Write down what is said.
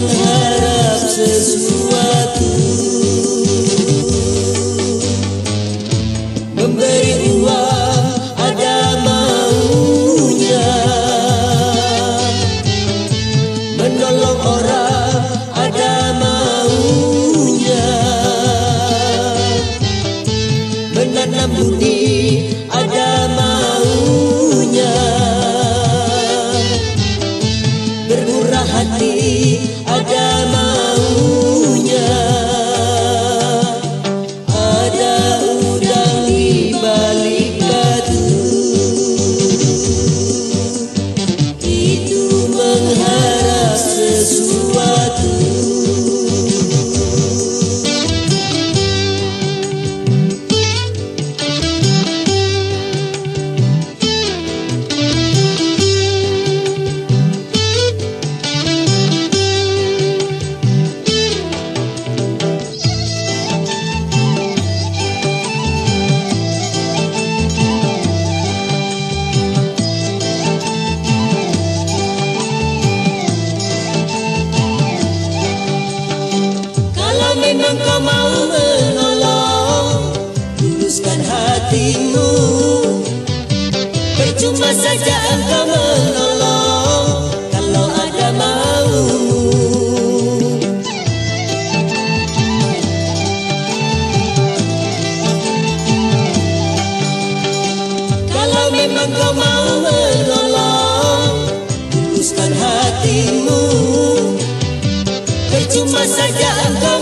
mengharap sesuatu memang kau mau menolong. Tuluskan hatimu. Percuma saja engkau menolong. Kalau ada maumu Kalau memang kau mau menolong Tuluskan hatimu. Percuma saja engkau